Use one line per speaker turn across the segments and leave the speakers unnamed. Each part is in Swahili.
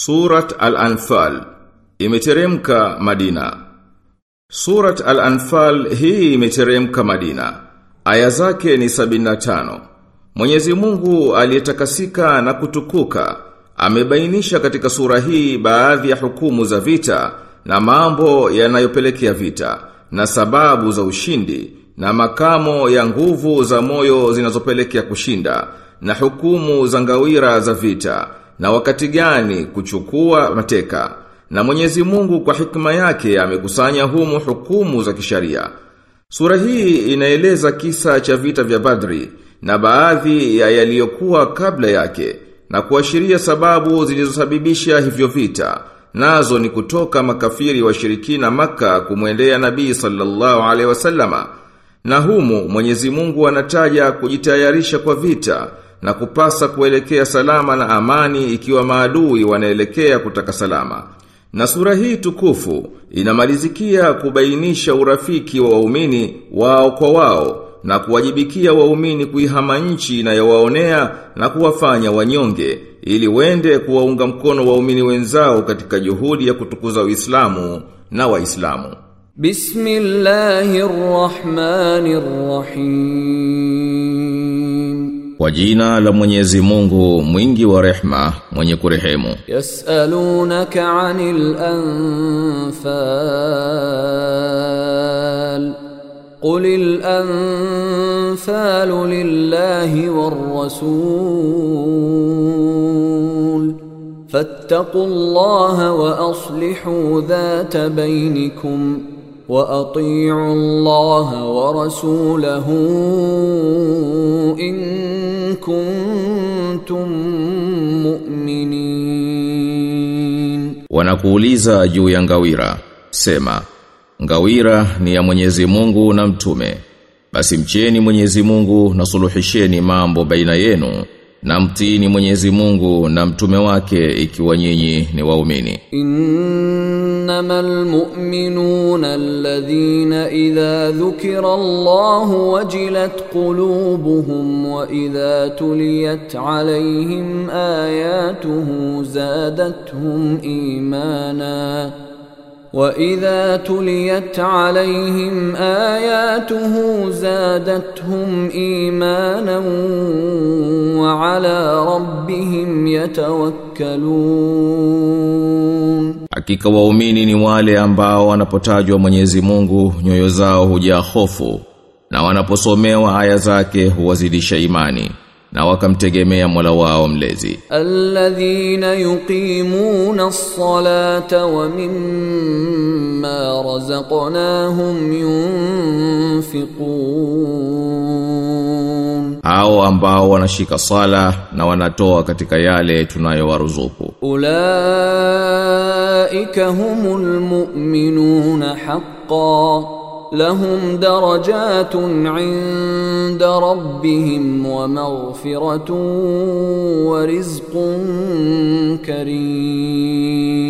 Surat Al-Anfal imeteremka Madina. Surat Al-Anfal hii imeteremka Madina. Aya zake ni 75. Mwenyezi Mungu aliyetakasika na kutukuka amebainisha katika sura hii baadhi ya hukumu za vita na mambo yanayopelekea vita na sababu za ushindi na makamo ya nguvu za moyo zinazopelekea kushinda na hukumu za ngawira za vita na wakati gani kuchukua mateka na Mwenyezi Mungu kwa hikma yake amekusanya humu hukumu za kisharia. Sura hii inaeleza kisa cha vita vya Badri na baadhi ya yaliyokuwa kabla yake na kuashiria sababu zilizosababisha hivyo vita. Nazo ni kutoka makafiri washirikina maka kumwendea Nabii sallallahu alaihi wasallama. Na humu Mwenyezi Mungu anataja kujitayarisha kwa vita na kupasa kuelekea salama na amani ikiwa maadui wanaelekea kutaka salama. Na sura hii tukufu inamalizikia kubainisha urafiki wa waumini wao kwa wao na kuwajibikia waumini kuihama nchi inayowaonea na kuwafanya wanyonge ili wende kuwaunga mkono waumini wenzao katika juhudi ya kutukuza Uislamu na Waislamu.
Bismillahirrahmanirrahim.
Kwa jina la Mwenyezi Mungu mwingi wa rehma mwenye kurehemu.
Yasalunaka 'anil anfal. Qulil anfalu lillahi war rasul. Fattaqullaha wa aslihu dhata bainakum. وأطيعوا الله ورسوله إن كنتم مؤمنين
Wanakuuliza juu ya ngawira. Sema, ngawira ni ya Mwenyezi Mungu na mtume. Basi mcheni Mwenyezi Mungu na suluhisheni mambo baina yenu na mtini Mwenyezi Mungu na mtume wake ikiwa nyinyi ni waumini.
Innamal mu'minuna alladhina idha dhukira Allahu wajilat qulubuhum wa idha tuliyat alayhim ayatuhu zadatuhum imana وإذا تليت عليهم آياته زادتهم إيمانا وعلى ربهم يتوكلون
Hakika waumini ni wale ambao wanapotajwa Mwenyezi Mungu nyoyo zao hujaa hofu na wanaposomewa aya zake huwazidisha imani na wakamtegemea Mola wao mlezi.
Alladhina yuqimuna as-salata wa mimma razaqnahum yunfiqun,
hao ambao wanashika sala na wanatoa katika yale tunayowaruzuku.
Ulaika humul mu'minuna haqqan لهم درجات عند ربهم ومغفرة ورزق كريم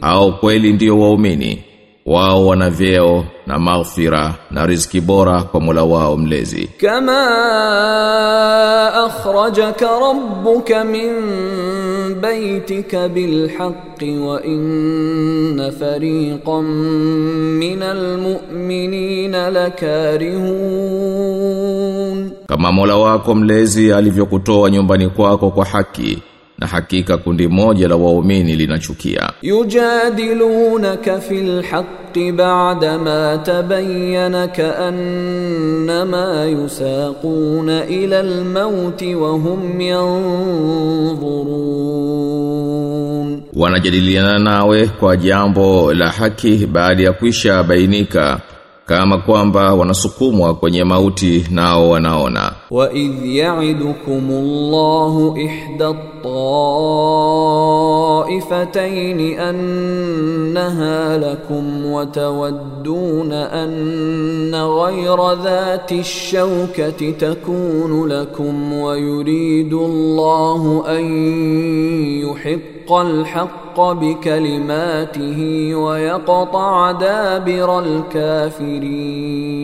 Hao kweli ndio waumini. wao wana vyeo na maghfira na riziki bora kwa Mola wao mlezi.
Kama akhrajaka rabbuka min baytika bilhaqqi wa inna fariqan min almu'minina lakarihun,
kama Mola wako mlezi alivyokutoa nyumbani kwako kwa haki na hakika kundi moja la waumini linachukia.
Yujadilunaka fil haqqi ba'da ma tabayyana ka ka'annama yusaquna ila al mauti wa hum yanzurun,
wanajadiliana nawe kwa jambo la haki baada ya kuisha bainika kama kwamba wanasukumwa kwenye mauti nao wanaona.
Wa idh ya'idukumullahu ihda الطائفتين أنها لكم وتودون أن غير ذات الشوكة تكون لكم ويريد الله أن يحق الحق بكلماته ويقطع دابر الكافرين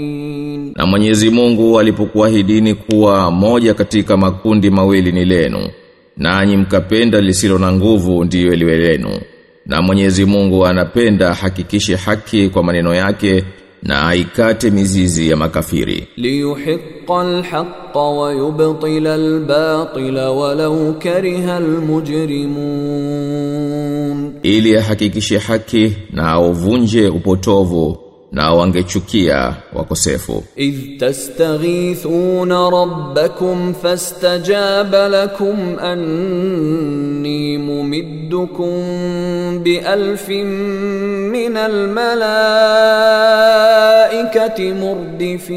Na Mwenyezi Mungu alipokuahidini kuwa moja katika makundi mawili ni lenu nanyi mkapenda lisilo na nguvu ndiyo eliwe lenu na Mwenyezi Mungu anapenda hakikishe haki kwa maneno yake na aikate mizizi ya makafiri.
Liyuhiqqa alhaqqa wa yubtila albatila walau kariha almujrimun.
Ili ahakikishe haki na auvunje upotovu na wangechukia wakosefu.
Idh tastaghithuna rabbakum fastajaba lakum anni mumiddukum bi alfin min almalaikati murdifin.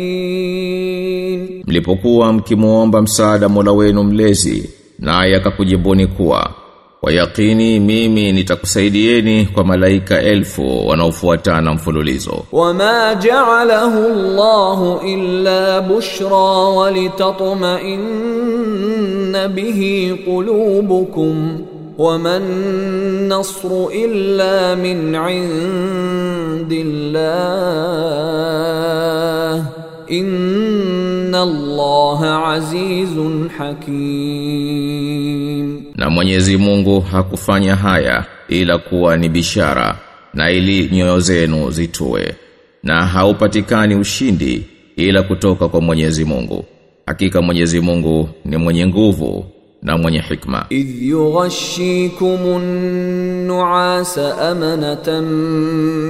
Mlipokuwa mkimuomba msaada Mola wenu mlezi naye akakujibuni kuwa kwa yakini mimi nitakusaidieni kwa malaika elfu wanaofuatana mfululizo
وما جعله الله إلا بشرى ولتطمئن به قلوبكم وما النصر إلا من عند الله إن الله عزيز حكيم
na Mwenyezi Mungu hakufanya haya ila kuwa ni bishara na ili nyoyo zenu zitue. Na haupatikani ushindi ila kutoka kwa Mwenyezi Mungu. Hakika Mwenyezi Mungu ni mwenye nguvu na mwenye hikma
إذ يغشيكم النعاس أمنة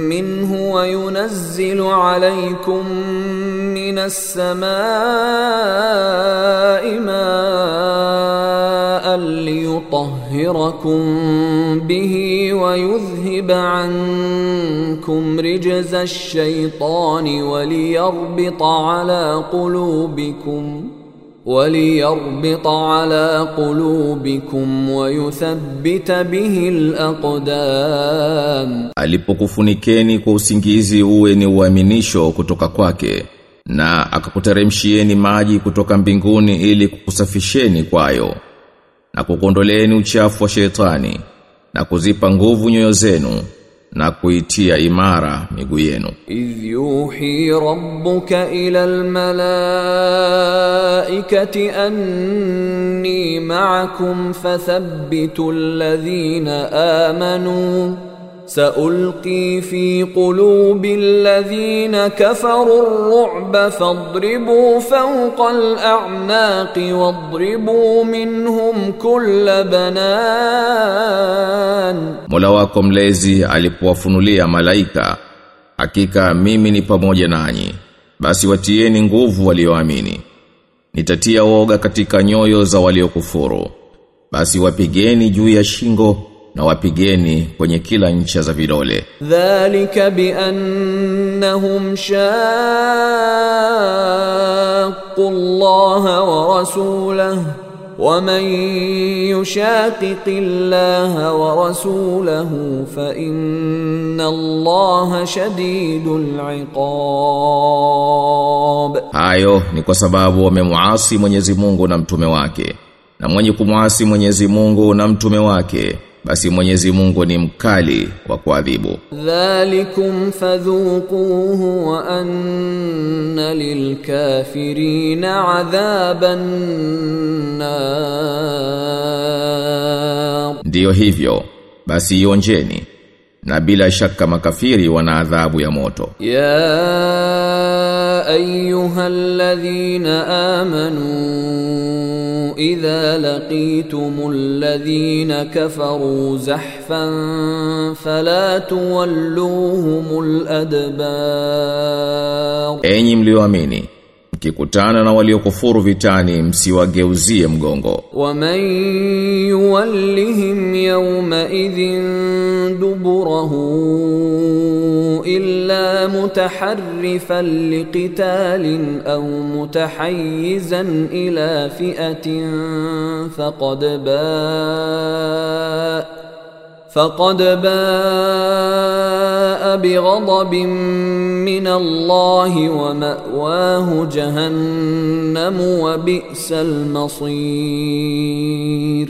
منه وينزل عليكم من السماء ماء ليطهركم به ويذهب عنكم رجز الشيطان وليربط على قلوبكم وليربط على قلوبكم ويثبت به الأقدام
alipokufunikeni kwa usingizi uwe ni uaminisho kutoka kwake na akakuteremshieni maji kutoka mbinguni ili kukusafisheni kwayo na kukondoleeni uchafu wa shetani na kuzipa nguvu nyoyo zenu na kuitia imara miguu yenu.
Idh yuhi rabbuka ila almalaikati anni ma'akum fathabbitu alladhina amanu سألقي في قلوب الذين كفروا الرعب فاضربوا فوق الأعناق واضربوا منهم كل بنان
Mola wako mlezi alipowafunulia malaika hakika mimi ni pamoja nanyi basi watieni nguvu walioamini nitatia woga katika nyoyo za waliokufuru basi wapigeni juu ya shingo na wapigeni kwenye kila ncha za vidole
ذلك بأنهم شاقوا الله ورسوله ومن يشاقق الله ورسوله فإن الله شديد العقاب
hayo ni kwa sababu wamemuasi Mwenyezi Mungu na mtume wake na mwenye kumuasi Mwenyezi Mungu na mtume wake basi Mwenyezi Mungu ni mkali wa kuadhibu.
Dhalikum fadhuquhu wa anna lilkafirina adhaban nar.
Ndiyo hivyo, basi ionjeni na bila shaka makafiri wana adhabu ya moto.
Ya ayyuhalladhina amanu idha laqitumul ladhina kafaru zahfan fala tuwalluhumul adbar.
Enyi mlioamini mkikutana na waliokufuru vitani msiwageuzie mgongo.
Waman yuwallihim yawma idhin duburahu illa mutaharrifan liqitalin au mutahayyizan ila fi'atin faqad baa فقد باء بغضب من الله ومأواه جهنم وبئس المصير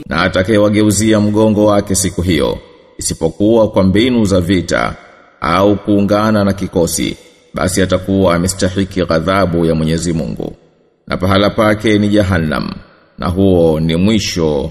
Na atakayewageuzia mgongo wake siku hiyo, isipokuwa kwa mbinu za vita au kuungana na kikosi, basi atakuwa amestahiki ghadhabu ya Mwenyezi Mungu. Na pahala pake ni Jahannam, na huo ni mwisho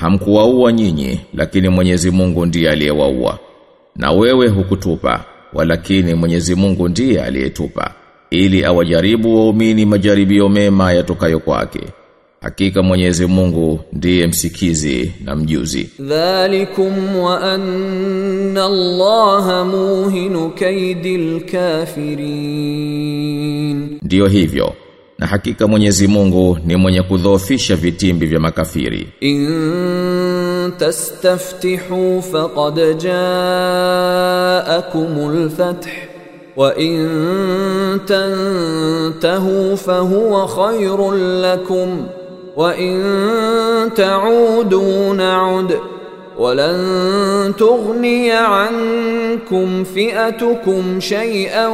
Hamkuwaua nyinyi, lakini Mwenyezi Mungu ndiye aliyewaua. Na wewe hukutupa, walakini Mwenyezi Mungu ndiye aliyetupa, ili awajaribu waumini majaribio mema yatokayo kwake. Hakika Mwenyezi Mungu ndiye msikizi na mjuzi.
Dhalikum wa anna Allah muhinu kaidil kafirin.
Ndiyo hivyo. na hakika Mwenyezi Mungu ni mwenye kudhoofisha vitimbi vya makafiri.
In tastaftihu faqad jaakumul fath wa in tantahu fa huwa khairul lakum wa in ta'udu na'ud ولن تغني عنكم فئتكم شيئا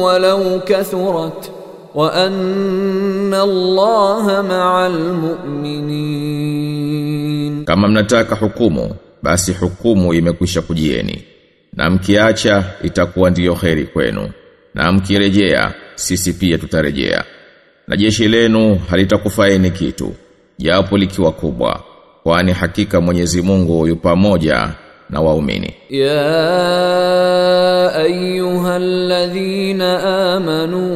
ولو كثرت wa anna Allaha ma'al mu'minin
kama mnataka hukumu basi hukumu imekwisha kujieni. Na mkiacha itakuwa ndiyo kheri kwenu. Na mkirejea sisi pia tutarejea. Na jeshi lenu halitakufaeni kitu japo likiwa kubwa kwani hakika Mwenyezi Mungu yu pamoja na waumini.
Ya ayyuhalladhina amanu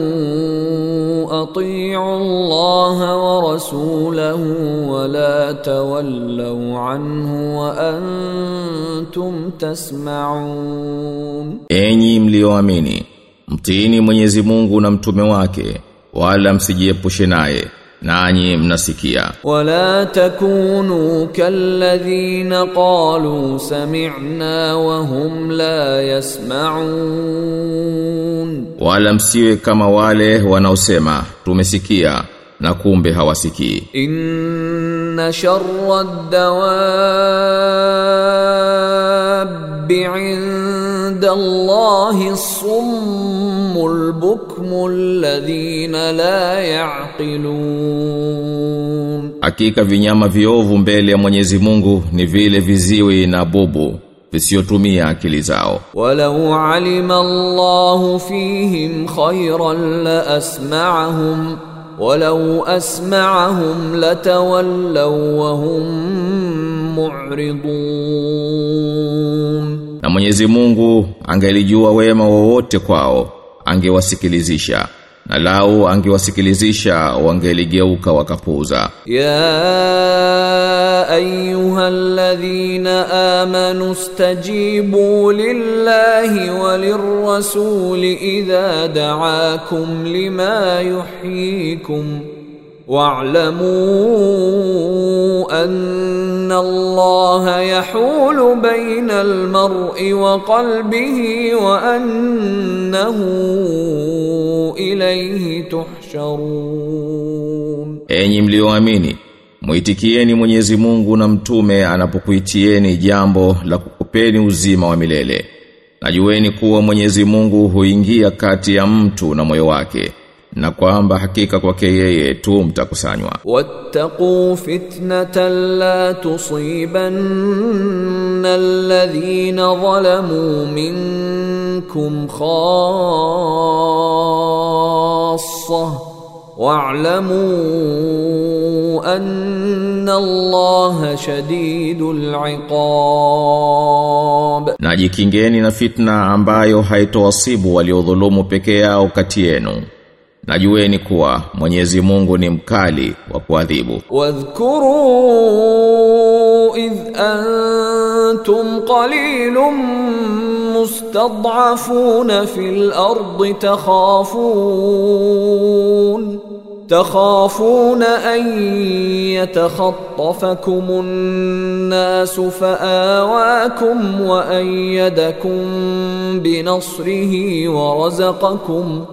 امنوا اطيعوا الله ورسوله ولا تولوا عنه وانتم تسمعون
enyi mlioamini mtiini Mwenyezi Mungu na mtume wake wala msijiepushe naye nanyi mnasikia.
Wala takunu kalladhina qalu sami'na wa hum la yasma'un.
Wala msiwe kama wale wanaosema tumesikia na kumbe hawasikii.
Inna sharra الرب عند الله الصم البكم الذين la yaqilun
hakika vinyama viovu mbele ya Mwenyezi Mungu ni vile viziwi na bubu visiotumia akili zao
walau alima Allahu fihim khairan la asma'ahum walau asma'ahum latawallaw wa hum mu'ridun.
Na Mwenyezi Mungu angelijua wema wowote kwao angewasikilizisha. Na lau angewasikilizisha wangeligeuka
wakapuza ya ayyuhalladhina amanu stajibu lillahi walirrasuli idha da'akum lima yuhyikum. واعلموا ان الله يحول بين المرء وقلبه وانه اليه تحشرون
enyi mlioamini muitikieni Mwenyezi Mungu na mtume anapokuitieni jambo la kukupeni uzima wa milele najueni kuwa Mwenyezi Mungu huingia kati ya mtu na moyo wake na kwamba hakika kwake yeye tu mtakusanywa.
Wattaqu fitnatan la tusibanna alladhina zalamu minkum khassa. Wa'lamu anna Allaha shadidul
iqab. Najikingeni na fitna ambayo haitowasibu waliodhulumu peke yao kati yenu. Najueni kuwa Mwenyezi Mungu ni mkali wa kuadhibu.
واذكروا إذ أنتم قليل مستضعفون في الأرض تخافون تخافون أن يتخطفكم الناس فآواكم وأيدكم بنصره ورزقكم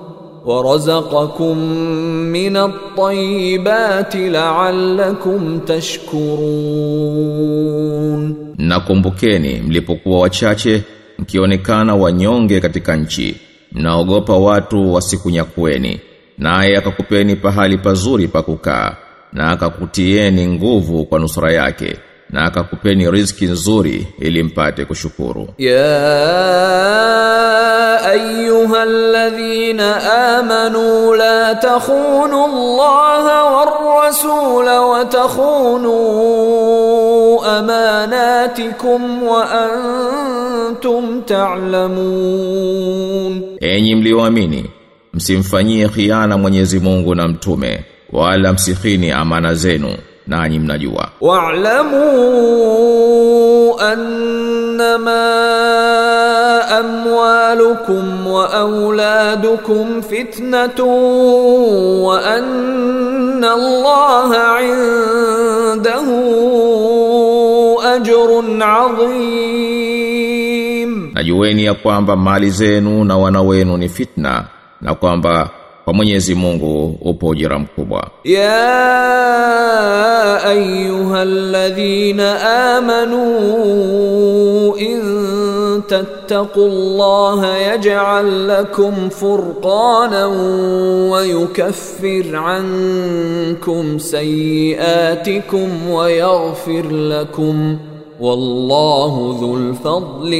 ورزقكم من الطيبات لعلكم تشكرون
Nakumbukeni mlipokuwa wachache mkionekana wanyonge katika nchi mnaogopa watu wasikunyakueni naye akakupeni pahali pazuri pa kukaa na akakutieni nguvu kwa nusura yake na akakupeni riziki nzuri ili mpate kushukuru.
Ya ayuha alladhina amanu la takhunu Allaha war rasula wa takhunu amanatikum wa antum ta'lamun,
enyi mlioamini msimfanyie khiana Mwenyezi Mungu na mtume wala msikhini amana zenu nanyi mnajua.
Wa'lamu annama amwalukum wa auladukum fitnatun wa anna Allaha 'indahu ajrun 'azim.
Najueni ya kwamba mali zenu na wana wenu ni fitna na kwamba kwa Mwenyezi Mungu upo ujira mkubwa.
يا ايها الذين امنوا ان تتقوا الله يجعل لكم فرقانا ويكفر عنكم سيئاتكم ويغفر لكم والله ذو الفضل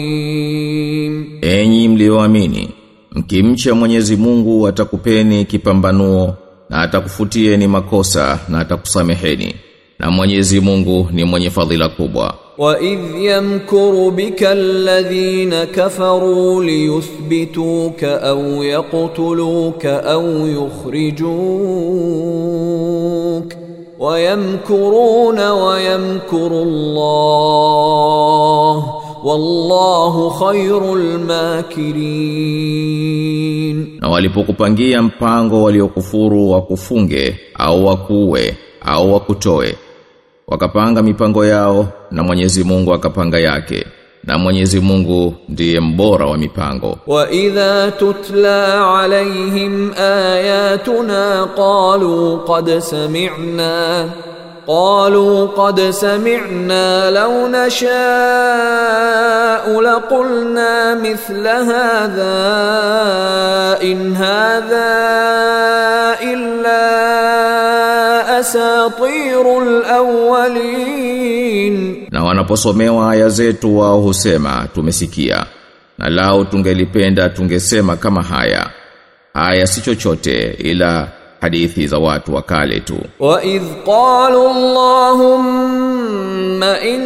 العظيم
Enyi mlioamini, Mkimcha Mwenyezi Mungu atakupeni kipambanuo na atakufutieni makosa na atakusameheni. Na Mwenyezi Mungu ni mwenye fadhila kubwa.
Wa idh yamkuru bika alladhina kafaru liyuthbituka au yaqtuluka au yukhrijuka wa yamkuru Allah wallahu khairul makirin
na walipokupangia mpango waliokufuru wakufunge au wakuue au wakutoe wakapanga mipango yao na Mwenyezi Mungu akapanga yake na Mwenyezi Mungu ndiye mbora wa mipango.
Wa idha tutla alaihim ayatuna qalu qad sami'na قالوا قد سمعنا لو نشاء لقلنا مثل هذا إن هذا إلا أساطير الأولين
na wanaposomewa aya zetu wao husema tumesikia na lao tungelipenda tungesema kama haya haya si chochote ila hadithi za watu wa kale tu
وإذ قالوا اللهم إن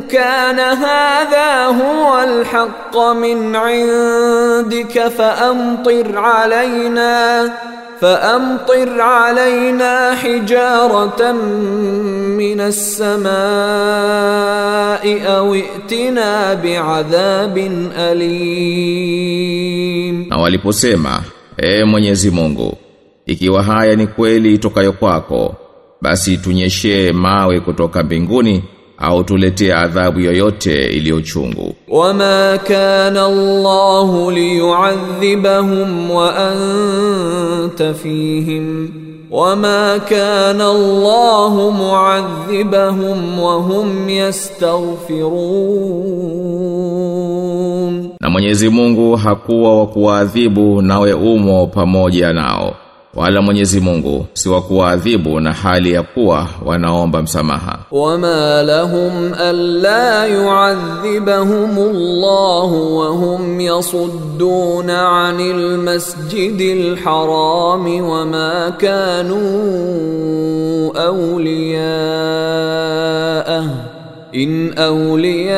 كان هذا هو الحق من عندك فأمطر علينا فأمطر علينا حجارة من السماء أو ائتنا بعذاب أليم
na waliposema e Mwenyezi Mungu ikiwa haya ni kweli itokayo kwako basi tunyeshe mawe kutoka mbinguni au tuletee adhabu yoyote iliyochungu.
Wama kana Allah liyuadhibahum wa anta fihim. Wama kana Allah muadhibahum wa hum yastaghfirun,
na Mwenyezi Mungu hakuwa wa kuadhibu nawe umo pamoja nao. wala Mwenyezi Mungu si wa kuadhibu na hali ya kuwa wanaomba msamaha
وما لهم ألا يعذبهم الله وهم يصدون عن المسجد الحرام وما كانوا أولياءه إن أولياؤه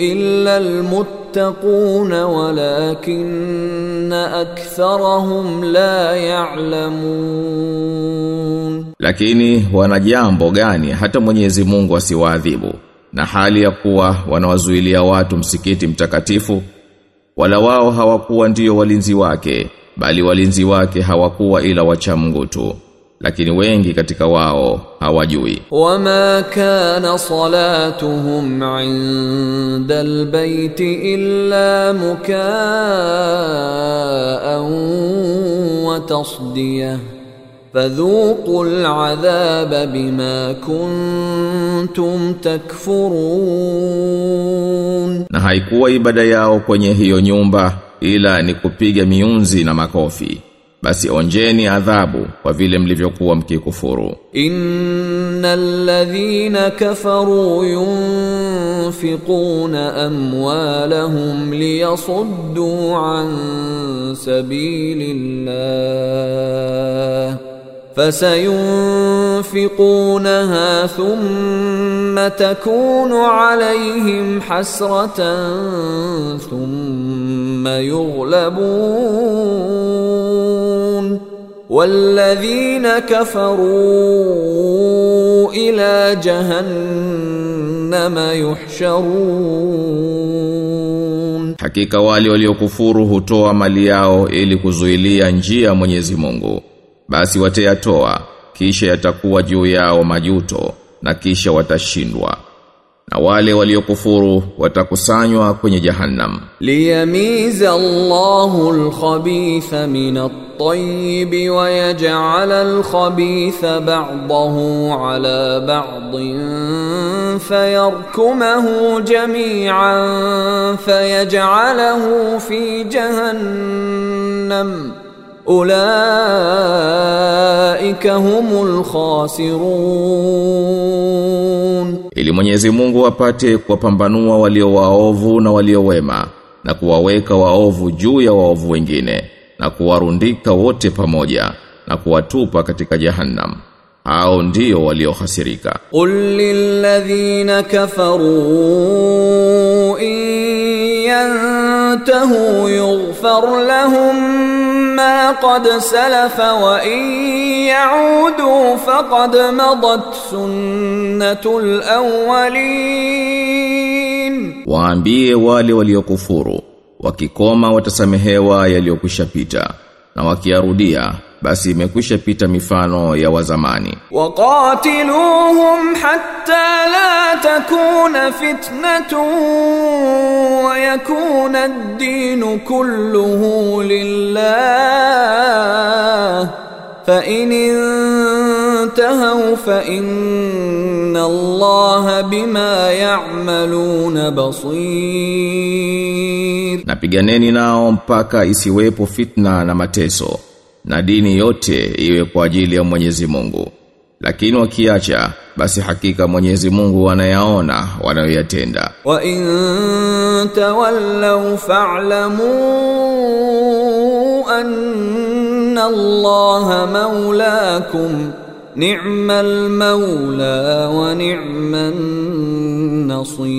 إلا المتقون ولكن أكثرهم لا يعلمون
Lakini wana jambo gani hata Mwenyezi Mungu asiwaadhibu na hali ya kuwa wanawazuilia watu msikiti mtakatifu wala wao hawakuwa ndiyo walinzi wake bali walinzi wake hawakuwa ila wacha Mungu tu lakini wengi katika wao hawajui.
Wama kana salatuhum inda albayti illa mukaan wa tasdiya fadhuqu aladhab bima kuntum takfurun,
na haikuwa ibada yao kwenye hiyo nyumba ila ni kupiga miunzi na makofi. basi onjeni adhabu kwa vile mlivyokuwa mkikufuru
ان الذين كفروا ينفقون اموالهم ليصدوا عن سبيل الله فسينفقونها ثم تكون عليهم حسره ثم يغلبون والذين كفروا الى جهنم يحشرون
hakika wale waliokufuru hutoa mali yao ili kuzuilia njia ya Mwenyezi Mungu basi watayatoa kisha yatakuwa juu yao majuto na kisha watashindwa. Na wale waliokufuru watakusanywa kwenye jahannam.
Liyamiza Allahu al-khabitha min at-tayyib wa yaj'al al-khabitha ba'dahu 'ala ba'din fayarkumahu jami'an fayaj'alahu fi jahannam ulaika humul khasirun.
Ili Mwenyezi Mungu apate kuwapambanua walio waovu na walio wema na kuwaweka waovu juu ya waovu wengine na kuwarundika wote pamoja na kuwatupa katika jahannam. Hao ndio waliohasirika.
Qul lilladhina kafaru in yantahu yughfar lahum قد سلف وإن يعودوا فقد مضت سنة الأولين.
وعنبيه والي وليكفور وكيكوما وتسمهيوا يليكوشا بيتا نوكيارو basi imekwisha pita mifano ya wazamani.
Waqatiluhum hatta la takuna fitnatu wa yakuna ad-din kulluhu lillah. Fa in intahu fa inna allaha
bima ya'maluna basir. Napiganeni nao mpaka isiwepo fitna na mateso na dini yote iwe kwa ajili ya Mwenyezi Mungu. Lakini wakiacha basi hakika Mwenyezi Mungu anayaona wanayoyatenda.
Wa in tawallaw fa'lamu anna Allah maulakum ni'mal maula wa ni'man nasir.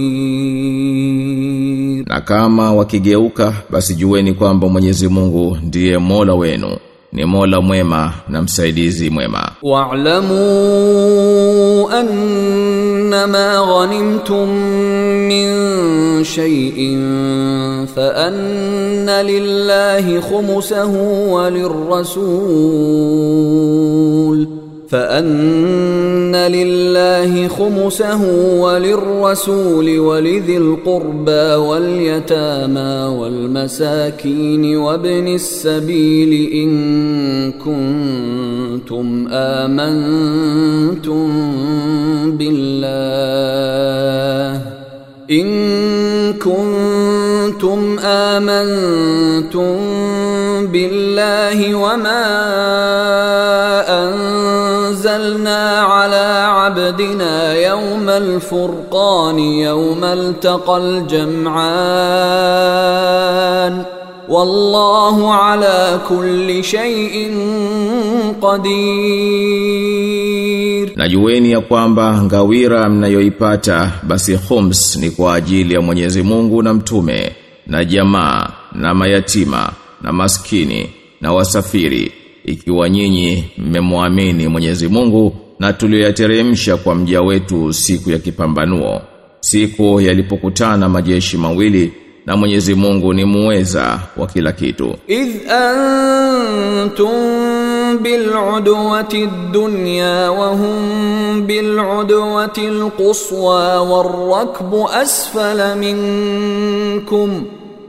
Na kama wakigeuka basi jueni kwamba Mwenyezi Mungu ndiye Mola wenu. ni Mola mwema na msaidizi mwema
واعلموا أنما غنمتم من شيء فأن لله خمسه وللرسول فأن خمسه وللرسول ولذي القربى واليتامى والمساكين وابن السبيل إن كنتم آمنتم بالله إن كنتم آمنتم بالله وما أنزلنا على عبدنا يوم الفرقان يوم التقى الجمعان والله على كل شيء قدير
na jueni ya kwamba ngawira mnayoipata basi khums ni kwa ajili ya Mwenyezi Mungu na mtume na jamaa na mayatima na maskini na wasafiri ikiwa nyinyi mmemwamini Mwenyezi Mungu na tuliyoyateremsha kwa mja wetu siku ya kipambanuo siku yalipokutana majeshi mawili na Mwenyezi Mungu ni muweza wa kila kitu.
Idh antum bil'udwati ad-dunya wa hum bil'udwati al-quswa war-rakbu asfala minkum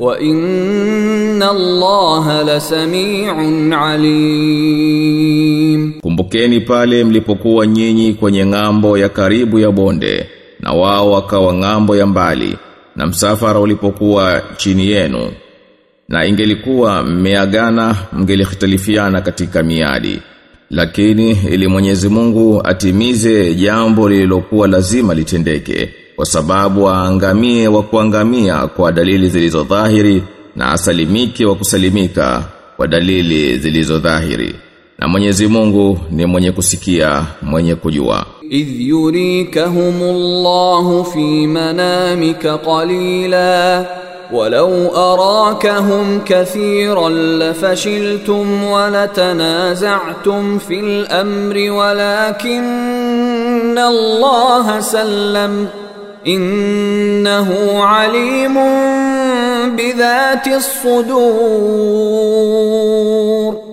wa inna Allaha lasami'un alim
Kumbukeni pale mlipokuwa nyinyi kwenye ng'ambo ya karibu ya bonde na wao wakawa ng'ambo ya mbali na msafara ulipokuwa chini yenu. Na ingelikuwa mmeagana mngelikhtalifiana katika miadi. Lakini ili Mwenyezi Mungu atimize jambo lililokuwa lazima litendeke kwa sababu aangamie wa kuangamia kwa dalili zilizo dhahiri na asalimike wa kusalimika kwa dalili zilizo dhahiri na Mwenyezi Mungu ni mwenye kusikia mwenye kujua
إذ يريكهم الله في منامك قليلا ولو أراكهم كثيرا لفشلتم ولتنازعتم في الأمر ولكن الله سلم innahu alimun bidhati sudur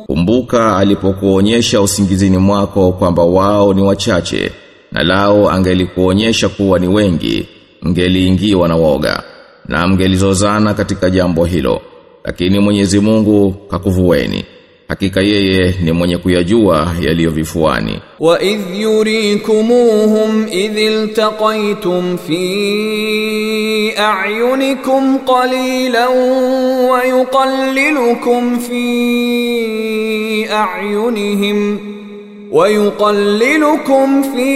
kumbuka alipokuonyesha usingizini mwako kwamba wao ni wachache na lao angelikuonyesha kuwa ni wengi ngeliingiwa na woga na mgelizozana katika jambo hilo. Lakini Mwenyezi Mungu kakuvueni. hakika yeye ni mwenye kuyajua yaliyo vifuani
wa idh yurikumuhum idh iltaqaytum fi a'yunikum qalilan wa yuqallilukum fi a'yunihim ويقللكم في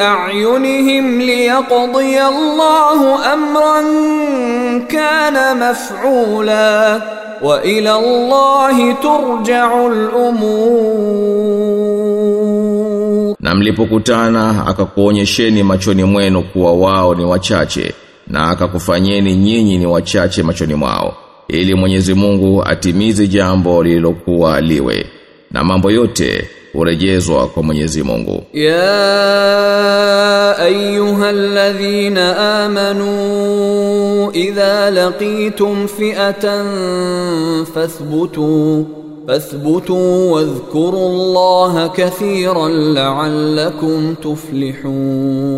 أعينهم ليقضي الله أمرا كان مفعولا wa ila Allahi turja'ul umur.
Na mlipokutana akakuonyesheni machoni mwenu kuwa wao ni wachache na akakufanyeni nyinyi ni wachache machoni mwao ili Mwenyezi Mungu atimize jambo lililokuwa liwe na mambo yote urejezwa kwa Mwenyezi Mungu.
Ya ayyuhalladhina amanu idha laqitum fi'atan fathbutu fathbutu wadhkurullaha kathiran la'allakum tuflihun.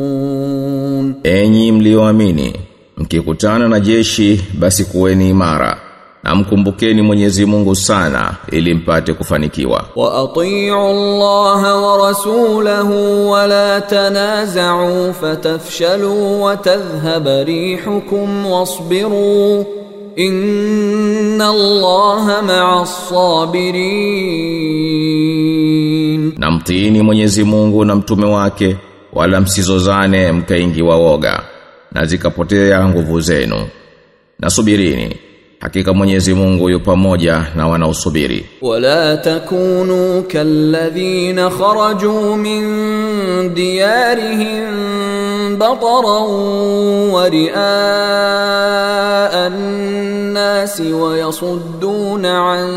Enyi mlioamini mkikutana na jeshi basi kuweni imara na mkumbukeni Mwenyezi Mungu sana ili mpate kufanikiwa.
Wa atii'u Allah wa rasulahu wa la tanaza'u fatafshalu wa tadhhaba rihukum wasbiru
inna Allaha ma'as sabirin. Namtiini Mwenyezi Mungu na mtume wake wala msizozane mkaingiwa woga na zikapotea nguvu zenu. Nasubirini hakika Mwenyezi Mungu yu pamoja na wanaosubiri
ولا تكونوا كالذين خرجوا من ديارهم بطرا ورئاء الناس ويصدون عن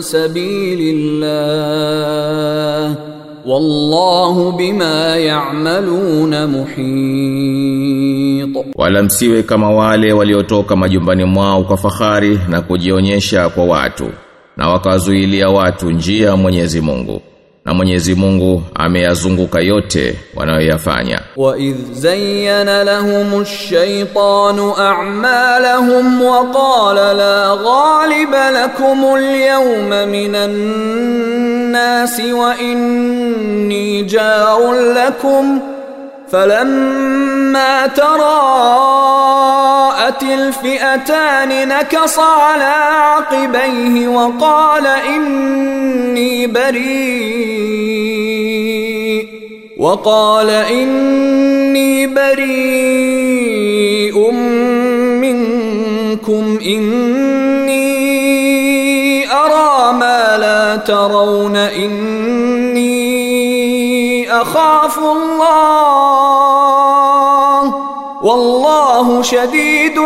سبيل الله wallahu bima ya'maluna muhit,
wala msiwe kama wale waliotoka majumbani mwao kwa fahari na kujionyesha kwa watu na wakazuilia watu njia Mwenyezi Mungu na Mwenyezi Mungu ameyazunguka yote wanayoyafanya.
Wa idh zayyana lahum ash-shaytanu a'malahum wa qala la ghaliba lakum al-yawma minan nasi wa inni jarun lakum فلما تراءت الفئتان نكص على عقبيه وقال إني بريء وقال إني بريء منكم إني أرى ما لا ترون إني أخاف الله والله شديد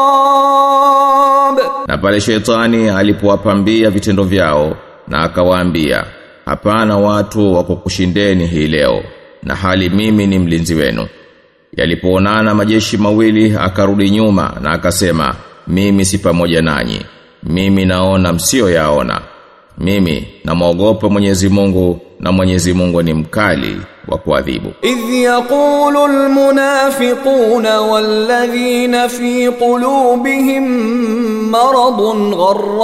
العقاب
Na pale shetani alipowapambia vitendo vyao na akawaambia hapana watu wa kukushindeni hii leo na hali mimi ni mlinzi wenu Yalipoonana majeshi mawili akarudi nyuma na akasema mimi si pamoja nanyi mimi naona msio yaona mimi namwogopa Mwenyezi Mungu na Mwenyezi Mungu ni mkali wa kuadhibu
إذ يقول المنافقون والذين في قلوبهم مرض غر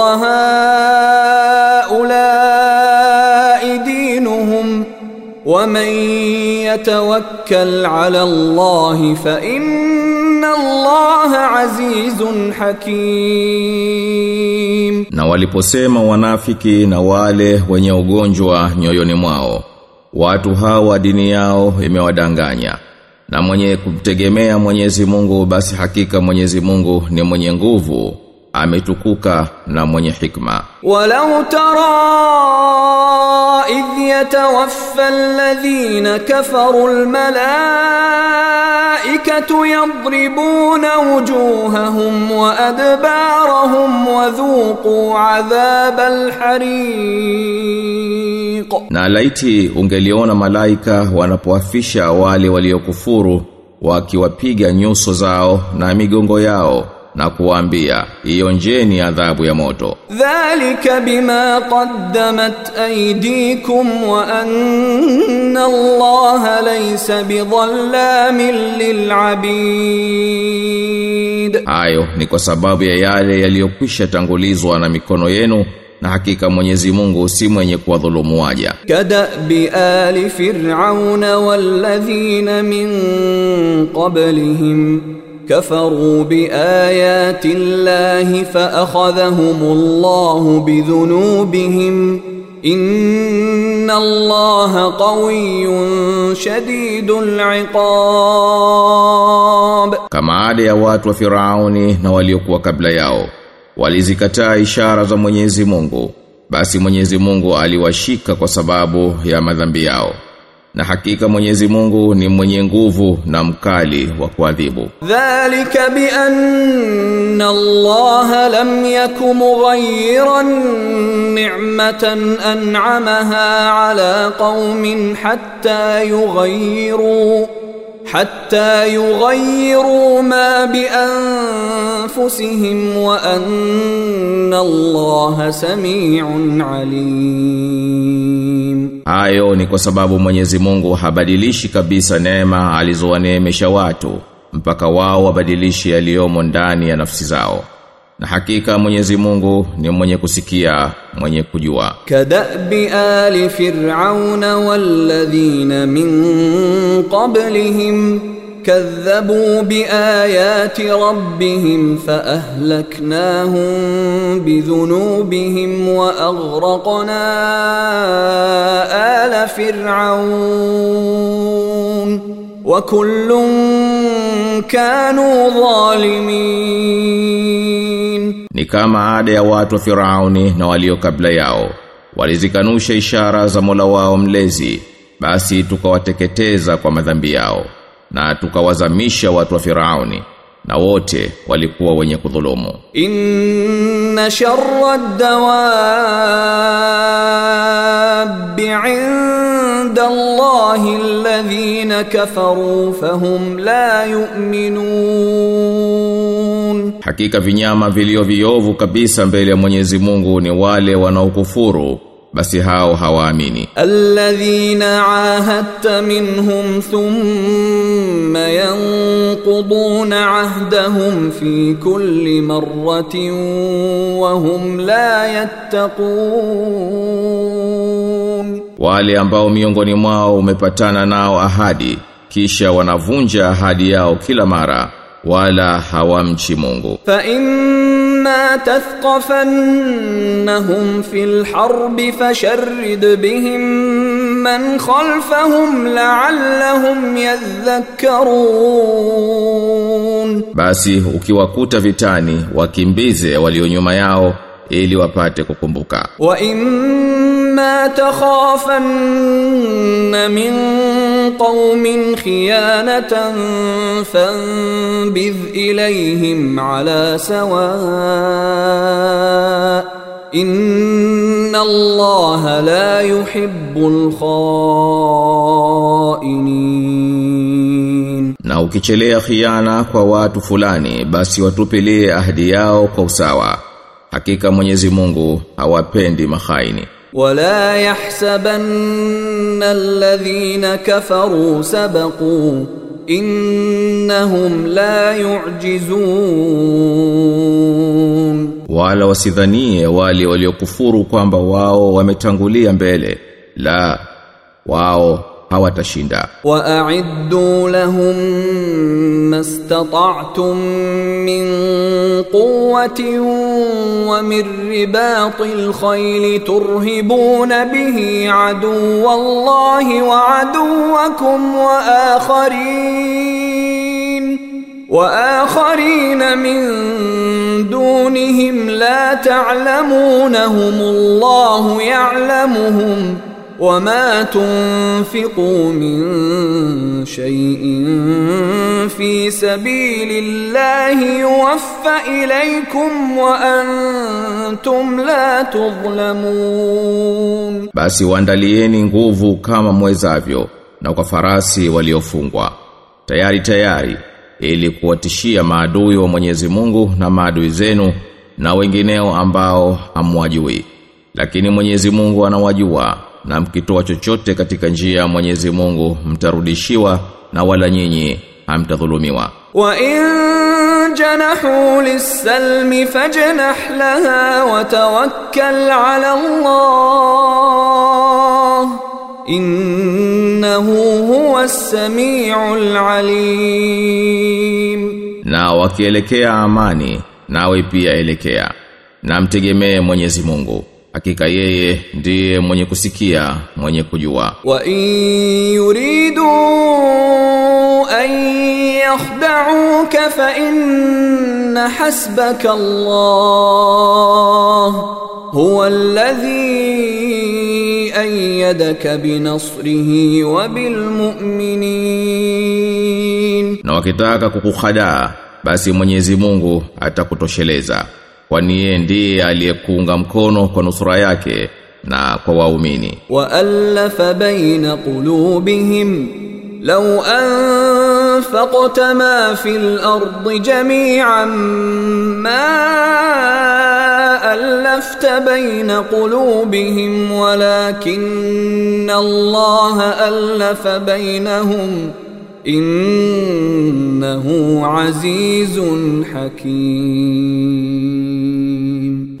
هؤلاء دينهم ومن يتوكل على الله فإن الله عزيز حكيم
na waliposema wanafiki na wale wenye ugonjwa nyoyoni mwao watu hawa dini yao imewadanganya. Na mwenye kumtegemea Mwenyezi Mungu basi hakika Mwenyezi Mungu ni mwenye nguvu ametukuka na mwenye hikma.
Walau tara إذ يتوفى الذين كفروا الملائكة يضربون وجوههم وأدبارهم وذوقوا عذاب الحريق
na laiti ungeliona malaika wanapoafisha wale waliokufuru wakiwapiga nyuso zao na migongo yao na kuwaambia ionjeni adhabu ya moto.
Dhalika bima qaddamat aydikum wa anna allaha laysa bidhallamin lilabid.
Hayo ni kwa sababu ya yale yaliyokwisha tangulizwa na mikono yenu na hakika Mwenyezi Mungu si mwenye kuwadhulumu waja.
Kadabi ali fir'auna walladhina min qablihim kafaru biayati llahi faakhadhahumullahu bidhunubihim inna allaha qawiyyun shadidul iqab,
kama ada ya watu wa Firauni na waliokuwa kabla yao walizikataa ishara za Mwenyezi Mungu, basi Mwenyezi Mungu aliwashika kwa sababu ya madhambi yao. Na hakika Mwenyezi Mungu ni mwenye nguvu na mkali wa kuadhibu.
ذلك بأن الله لم يك مغيرا نعمة أنعمها على قوم hatta yughayyiru ma bi anfusihim wa anna Allaha samiun alim.
Hayo ni kwa sababu Mwenyezi Mungu habadilishi kabisa neema alizowaneemesha watu mpaka wao wabadilishi yaliyomo ndani ya nafsi zao. Na hakika Mwenyezi Mungu ni mwenye kusikia, mwenye kujua.
كدأب آل فرعون والذين من قبلهم كذبوا بآيات ربهم فأهلكناهم بذنوبهم وأغرقنا آل wa kullun kanu zalimin,
ni kama ada ya watu wa Firauni na walio kabla yao. Walizikanusha ishara za Mola wao mlezi. Basi tukawateketeza kwa madhambi yao. Na tukawazamisha watu wa Firauni na wote walikuwa wenye kudhulumu.
Inna sharra dawabi inda allahi alladhina kafaru fahum la yu'minun.
Hakika vinyama vilio viovu kabisa mbele ya Mwenyezi Mungu ni wale wanaokufuru basi hao hawaamini.
Alladhina ahadta minhum thumma yanquduna ahdahum fi kulli marratin wa hum la yattaqun.
Wale ambao miongoni mwao umepatana nao ahadi kisha wanavunja ahadi yao kila mara wala hawamchi Mungu.
Fa in فإما تثقفنهم في الحرب فشرد بهم من خلفهم لعلهم يذكرون
Basi ukiwakuta vitani wakimbize walio nyuma yao ili wapate kukumbuka.
وإما إما تخافن من قوم خيانة فانبذ إليهم على سواء إن الله لا يحب الخائنين
Na ukichelea khiana kwa watu fulani basi watupilie ahadi yao kwa usawa. Hakika Mwenyezi Mungu hawapendi mahaini.
ولا يحسبن الذين كفروا سبقوا إنهم لا يعجزون
ولا وسذنية والي وليكفروا كوانبا واو ومتنغولي أمبالي لا واو hawatashinda
waa'iddu lahum mastata'tum min quwwatin wa min ribatil khayl turhibuna bihi aduwwallahi wa aduwakum wa akharin واخرين من دونهم لا تعلمونهم الله يعلمهم وما تنفقوا من شيء في سبيل الله يوفى إليكم وأنتم لا تظلمون
Basi waandalieni nguvu kama mwezavyo na kwa farasi waliofungwa. Tayari tayari ili kuwatishia maadui wa Mwenyezi Mungu na maadui zenu na wengineo ambao hamwajui. Lakini Mwenyezi Mungu anawajua na mkitoa chochote katika njia ya Mwenyezi Mungu mtarudishiwa na wala nyinyi hamtadhulumiwa.
Wa in janahu lis-salmi fajnah laha wa tawakkal 'ala Allah. Innahu huwas samiul alim.
Na wakielekea amani nawe pia elekea na mtegemee Mwenyezi Mungu hakika yeye ndiye mwenye kusikia mwenye kujua.
Wa in yuridu an yakhda'uka fa inna hasbaka Allah. Huwa alladhi ayyadaka binasrihi wa bilmu'minin.
na wakitaka kukukhadaa basi Mwenyezi Mungu atakutosheleza. Kwani yeye ndiye aliyekuunga mkono kwa nusura yake na kwa waumini.
وألف بين قلوبهم لو أنفقت ما في الأرض جميعا ما ألفت بين قلوبهم ولكن الله ألف بينهم إنه عزيز حكيم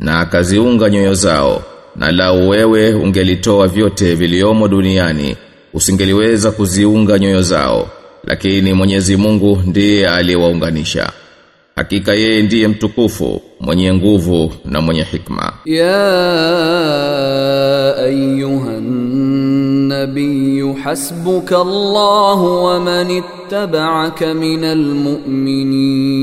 na akaziunga nyoyo zao na lau wewe ungelitoa vyote viliomo duniani usingeliweza kuziunga nyoyo zao lakini Mwenyezi Mungu ndiye aliyewaunganisha Hakika yeye ndiye mtukufu, mwenye nguvu na mwenye hikma.
Ya ayyuhan nabiy hasbuka Allah wa man ittaba'aka minal mu'minin.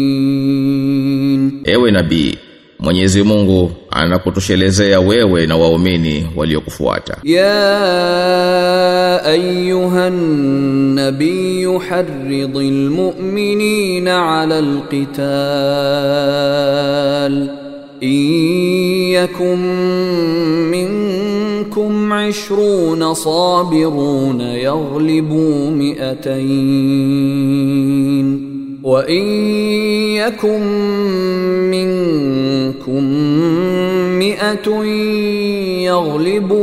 Ewe nabii Mwenyezi Mungu anakutoshelezea wewe na waumini waliokufuata.
Ya ayyuhan nabiy harridil mu'minina 'ala al-qital iyakum minkum 20 sabirun yaghlibu 200 وَإِنْ in مِنْكُمْ مِئَةٌ يَغْلِبُوا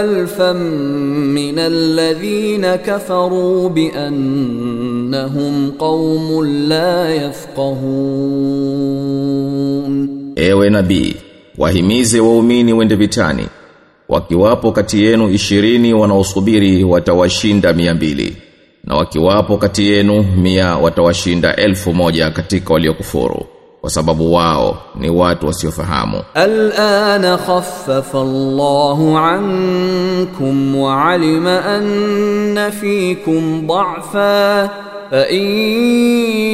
أَلْفًا مِنَ الَّذِينَ كَفَرُوا بِأَنَّهُمْ قَوْمٌ لَا يَفْقَهُونَ la yafqahun
Ewe nabii wahimize waumini wende vitani wakiwapo kati yenu ishirini wanaosubiri watawashinda mia mbili. Na wakiwapo kati yenu mia watawashinda elfu moja katika waliokufuru. Kwa sababu wao ni watu wasiofahamu.
الآن خفف الله عنكم وعلم أن فيكم ضعفا فإن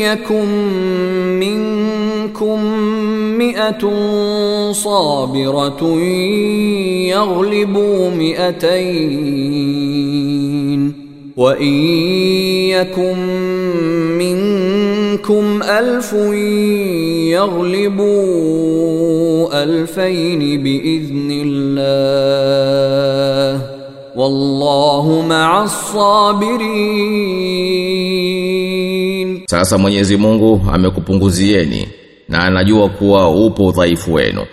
يكن منكم مئة صابرة يغلبوا مئتين وإن يكن منكم ألف يغلبوا ألفين بإذن الله والله مع الصابرين
Sasa Mwenyezi Mungu amekupunguzieni na anajua kuwa upo udhaifu wenu.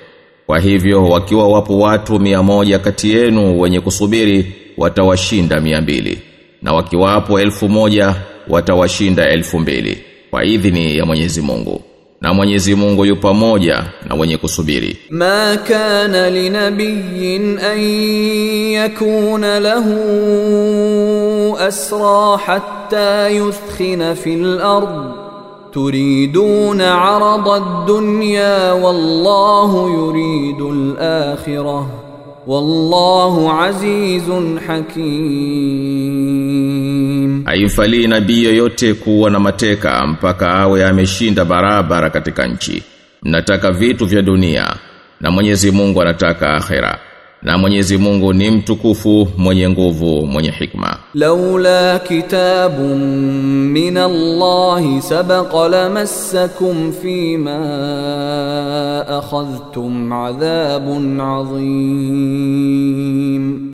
Kwa hivyo wakiwa wapo watu mia moja kati yenu wenye kusubiri watawashinda mia mbili na wakiwapo elfu moja watawashinda elfu mbili kwa idhini ya Mwenyezi Mungu. Na Mwenyezi Mungu yu pamoja na wenye kusubiri.
ما كان لنبي أن يكون له أسرى حتى يثخن في الأرض تريدون عرض الدنيا والله يريد الآخرة Wallahu azizun hakim.
Haimfalii nabii yoyote kuwa na mateka mpaka awe ameshinda barabara katika nchi. Mnataka vitu vya dunia na Mwenyezi Mungu anataka akhera na Mwenyezi Mungu ni mtukufu mwenye nguvu mwenye hikma.
Laula kitabun min Allah sabaqa lamassakum fima akhadhtum adhabun adhim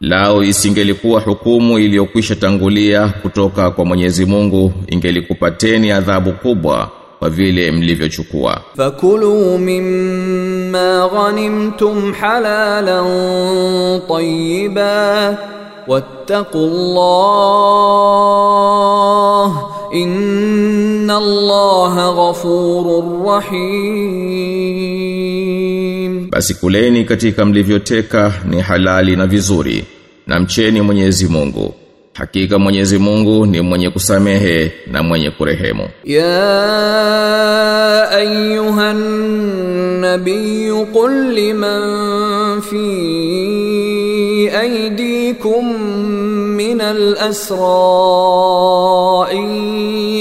lao isingelikuwa hukumu iliyokwisha tangulia kutoka kwa Mwenyezi Mungu ingelikupateni adhabu kubwa kwa vile mlivyochukua.
Fakulu mimma ghanimtum halalan tayyiba wattaqullah inna Allaha ghafurur rahim,
basi kuleni katika mlivyoteka ni halali na vizuri, na mcheni Mwenyezi Mungu Hakika Mwenyezi Mungu ni mwenye kusamehe na mwenye kurehemu.
ايها النبي قل لمن في ايديكم من الاسرى ان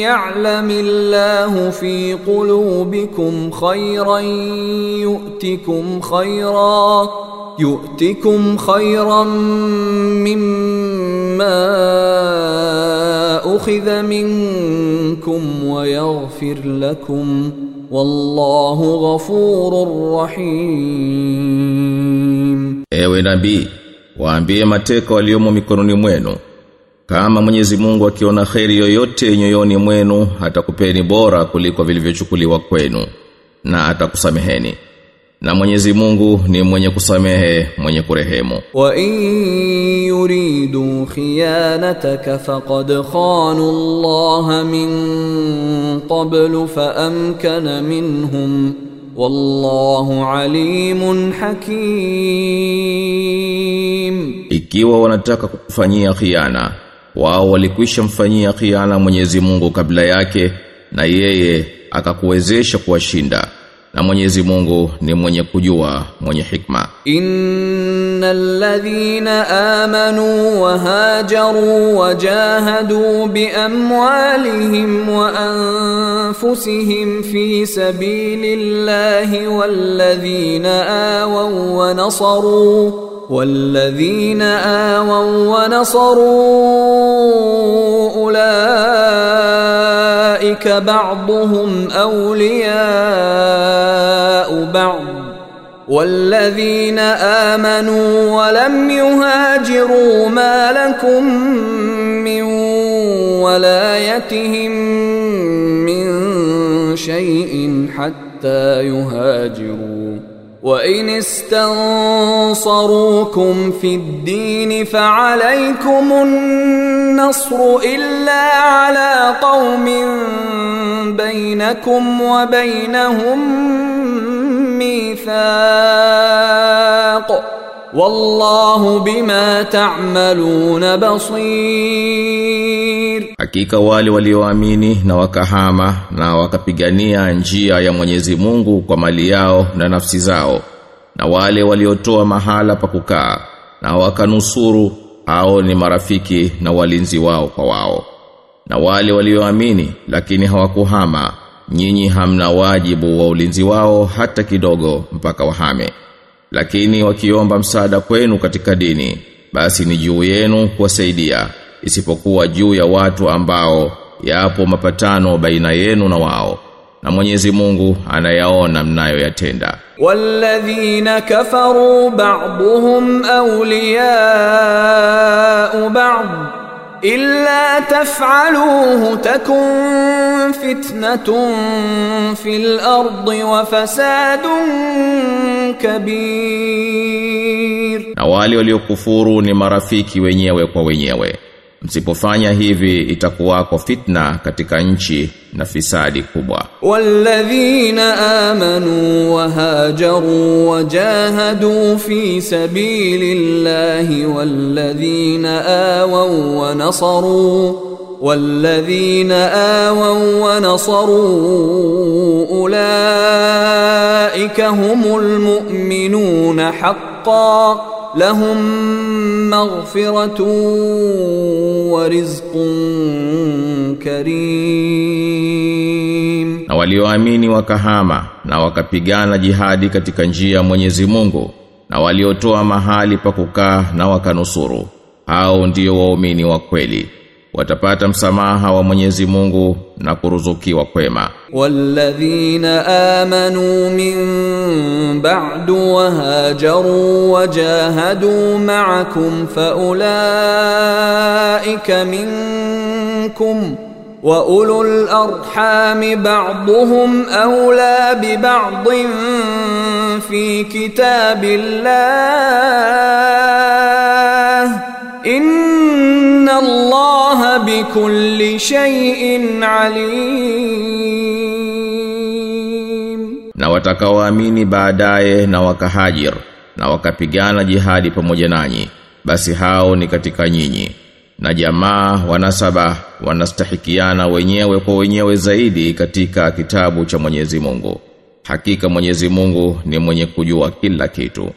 يعلم الله في قلوبكم خيرا يؤتكم خيرا يؤتكم خيرا مما أخذ منكم ويغفر لكم والله غفور رحيم
Ewe nabii, waambie mateka waliomo mikononi mwenu. Kama Mwenyezi Mungu akiona kheri yoyote nyoyoni mwenu, atakupeni bora kuliko vilivyochukuliwa kwenu na atakusameheni. na Mwenyezi Mungu ni mwenye kusamehe mwenye kurehemu.
Wa in yuridu khiyanataka faqad khanu Allah min qablu fa amkana minhum. Wallahu alimun hakim.
Ikiwa wanataka kukufanyia khiana wao walikwisha mfanyia khiana Mwenyezi Mungu kabla yake na yeye akakuwezesha kuwashinda. na Mwenyezi Mungu ni mwenye kujua mwenye hikma
innal ladhina amanu wa hajaru wa jahadu bi amwalihim wa anfusihim fi sabilillahi walladhina awaw wa nasaru والذين آووا ونصروا أولئك بعضهم أولياء بعض والذين آمنوا ولم يهاجروا ما لكم من ولايتهم من شيء حتى يهاجروا. وإن استنصروكم في الدين فعليكم النصر إلا على قوم بينكم وبينهم ميثاق wallahu bima ta'maluna basir.
Hakika wale walioamini na wakahama na wakapigania njia ya Mwenyezi Mungu kwa mali yao na nafsi zao na wale waliotoa mahala pa kukaa na wakanusuru hao ni marafiki na walinzi wao kwa wao. Na wale walioamini lakini hawakuhama nyinyi hamna wajibu wa ulinzi wao hata kidogo mpaka wahame lakini wakiomba msaada kwenu katika dini basi ni juu yenu kuwasaidia isipokuwa juu ya watu ambao yapo mapatano baina yenu na wao na Mwenyezi Mungu anayaona mnayoyatenda.
Walladhina kafaru ba'dhum awliya'u ba'd إلا تفعلوه تكن فتنة في الأرض وفساد كبير.
نوالي وليو كفورو ni marafiki wenyewe. msipofanya hivi itakuwa kwa fitna katika nchi na fisadi kubwa
walladhina amanu wa hajaru wa jahadu fi sabilillahi walladhina awaw wa nasaru والذين آووا ونصروا أولئك هم المؤمنون حقاً lahum maghfiratun wa rizqun karim,
na walioamini wakahama na wakapigana jihadi katika njia ya Mwenyezi Mungu na waliotoa mahali pa kukaa na wakanusuru. Hao ndio waumini wa kweli. watapata msamaha wa Mwenyezi Mungu na kuruzukiwa kwema
والذين آمنوا من بعد وهاجروا وجاهدوا معكم فأولئك منكم وأولو الأرحام بعضهم أولى ببعض في كتاب الله إن Allah bikulli shay'in alim,
na watakaoamini baadaye na wakahajir na wakapigana jihadi pamoja nanyi, basi hao ni katika nyinyi na jamaa wanasaba wanastahikiana wenyewe kwa wenyewe zaidi katika kitabu cha Mwenyezi Mungu. Hakika Mwenyezi Mungu ni mwenye kujua kila kitu.